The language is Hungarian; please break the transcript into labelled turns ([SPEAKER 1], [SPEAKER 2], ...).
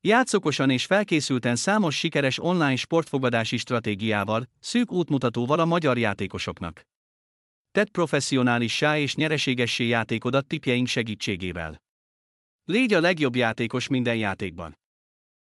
[SPEAKER 1] Játszokosan és felkészülten számos sikeres online sportfogadási stratégiával, szűk útmutatóval a magyar játékosoknak. Tedd professzionálissá és nyereségessé játékodat tipjeink segítségével. Légy a legjobb játékos minden játékban.